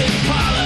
in.